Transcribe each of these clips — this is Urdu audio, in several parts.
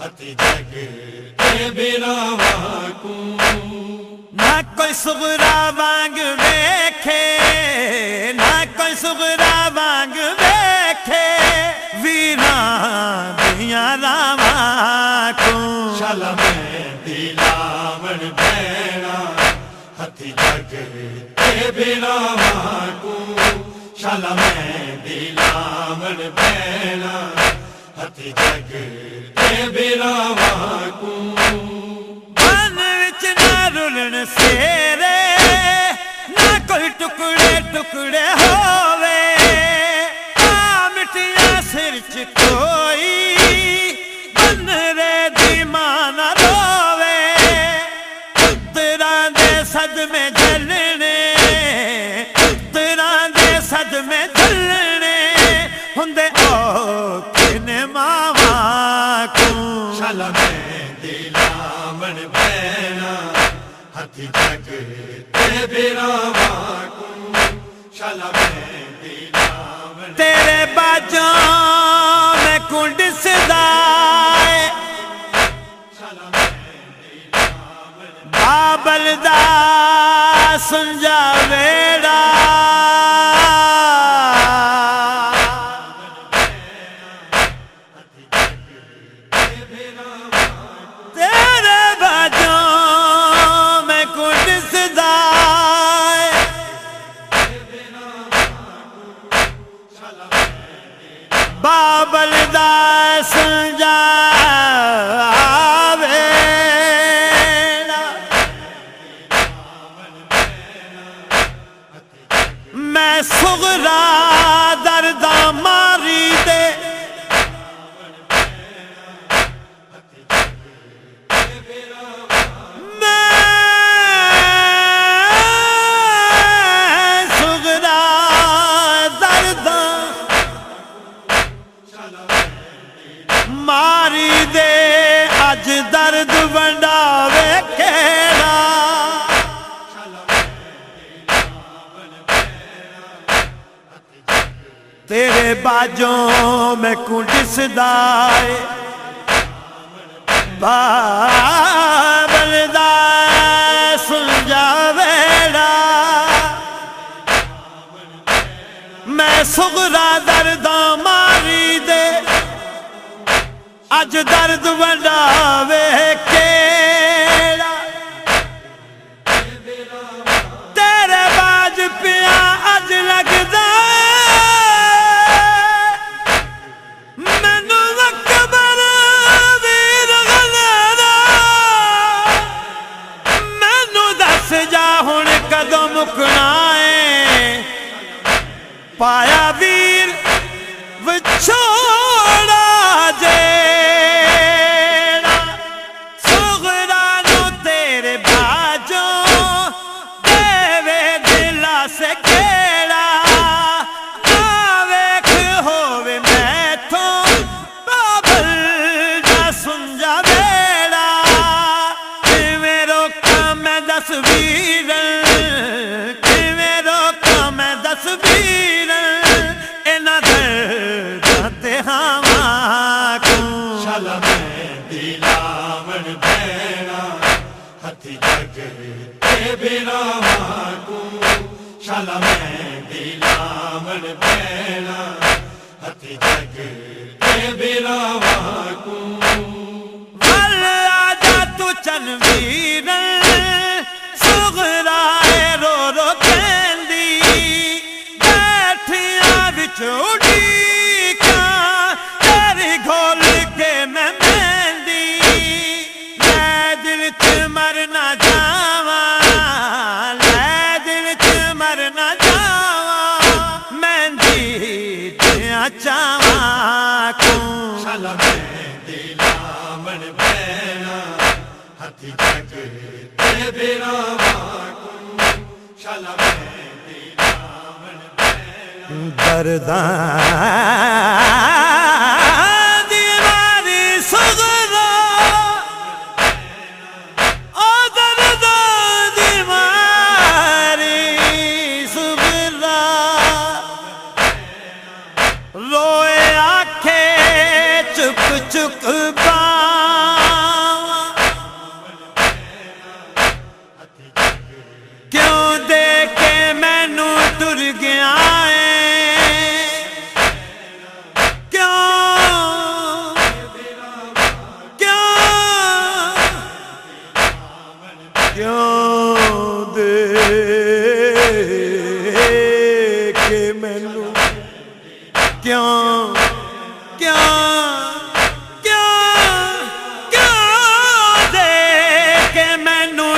ہت جگ اے بنا کو نہ کوئی سغرا وانگ ویکھے، نہ کوئی سغرا وانگ ویکھے۔ وینا دنیا راوا کو شل میں دلاون بہنا ہت جگ اے بنا کو شل میں دلاون بہنا۔ ਹੱਥੀ ਜੱਗ ਤੇ ਬਿਰਾਵਾਂ ਕੋ ਮਨ ਵਿੱਚ حل میں دلامن بہنا، ہتھی جگ تے بیراواں کن شل میں دلامن تیرے باجاں میں کنڈ سدائے بابل دا سنجا ویڑا صغرا در دامن تیرے باجوں میں کنڈ سدائے بابل دا سن جا ویڑا میں سغرا درداں ماری دے اج درد وڈا ویک تصویر کیویں روکا میں تصویر؟ انہاں درداں تے ہاواں کو شالا میں دلاون بھیڑا ہتھی جگ تے بلاواں کو شالا میں دلاون بھیڑا ہتھی جگ تے بلاواں کو والا جا تو چنویر چوڑی کا تر میں مہندی میں دل مرنا جاوا میں مرنا جاوا مہندی دیا ہتھی جگ تے بیرا کو شالا مہندی دردان کیوں دے کے مینو کیوں کیوں کیوں کیوں دے کے مینو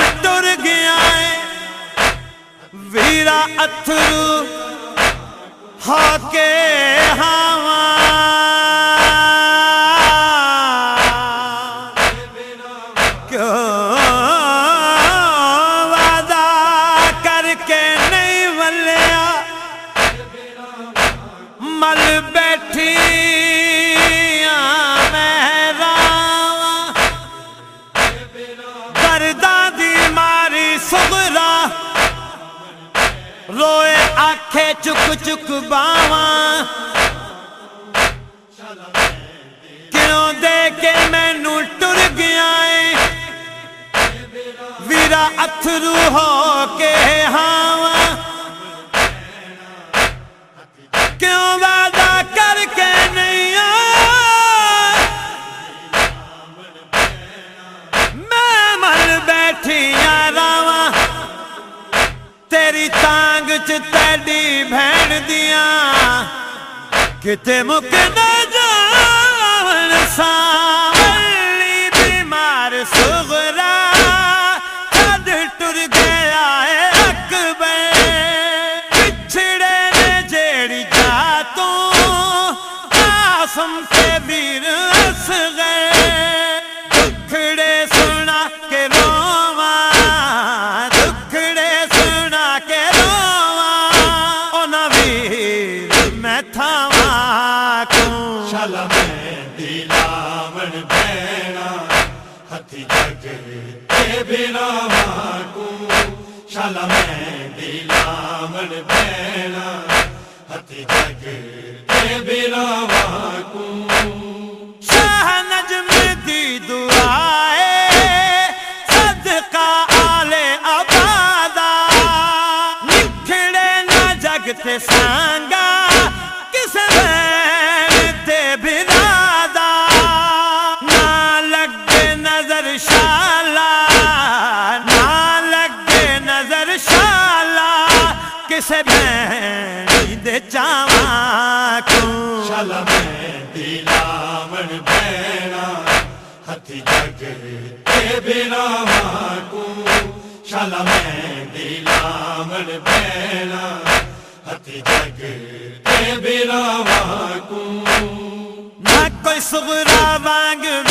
چک چک باواں کیوں دے کے مینو ٹر گیا ہے ویرا اترو ہو کے ہاں کتے مک کو شالا میں دلامن جگ کو شاہ نجم دی دعائے صدقہ آبادا نکھڑے نہ جگ تے سانگا دے میں ہتھی جگ تے براواں کو شالا میں دلامن بہنا ہتھی جگ تے براواں کو نہ کوئی سغرا وانگ